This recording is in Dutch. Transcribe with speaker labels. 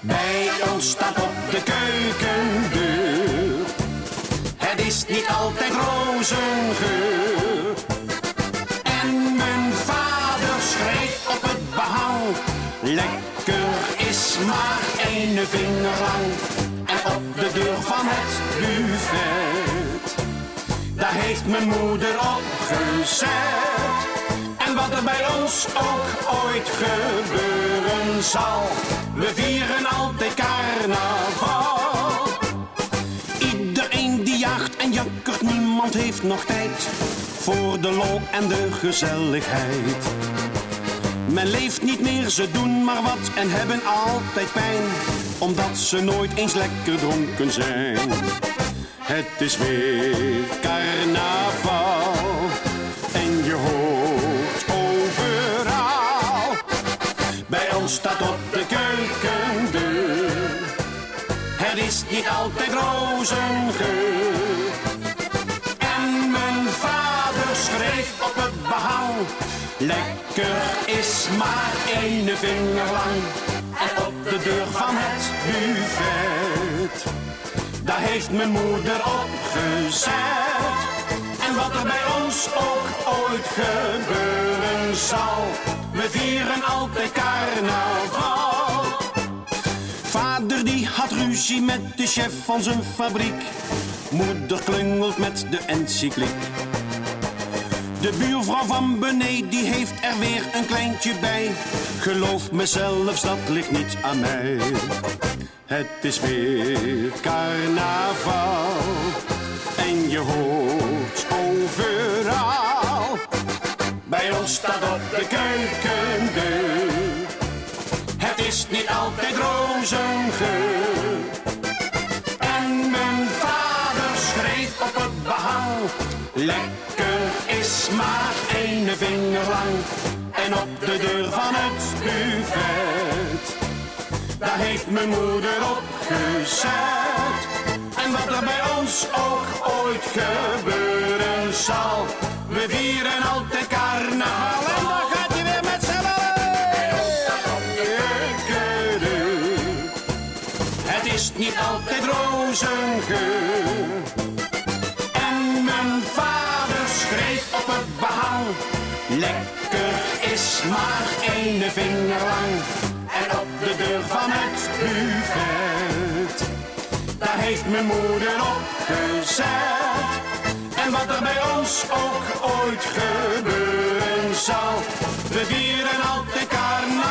Speaker 1: Bij ons staat op de keukendeur. Het is niet altijd rozengeur. En mijn vader schreef op het behang. Lekker is maar één vinger lang. En op de deur van het buffet. Daar heeft mijn moeder op gezet. Wat er bij ons ook ooit gebeuren zal. We vieren altijd carnaval. Iedereen die jaagt en jakkert, niemand heeft nog tijd. Voor de lol en de gezelligheid. Men leeft niet meer, ze doen maar wat en hebben altijd pijn. Omdat ze nooit eens lekker dronken zijn. Het is weer carnaval staat op de keukendeur. Het is niet altijd rozengeur. En mijn vader schreef op het behang. Lekker is maar één vinger lang. En op de deur van het buffet. Daar heeft mijn moeder op gezet. En wat er bij ons ook ooit gebeuren zal. We vieren altijd carnaval. Vader die had ruzie met de chef van zijn fabriek. Moeder klungelt met de encycliek. De buurvrouw van beneden die heeft er weer een kleintje bij. Geloof me zelfs, dat ligt niet aan mij. Het is weer carnaval en je hoort staat op de keukendeur. Het is niet altijd rozengeur. En mijn vader schreef op het behang. Lekker is maar één vinger lang. En op de deur van het buffet. Daar heeft mijn moeder op gezet. En wat er bij ons ook ooit gebeuren zal. Altijd carnaval. En dan gaat hij weer met z'n allen. Het is niet altijd rozengeur. En mijn vader schreef op het behang. Lekker is maar één vinger lang. En op de deur van het buffet. Daar heeft mijn moeder op gezet. En wat er bij ons ook goed gebeuren zal. We vieren altijd carnaval.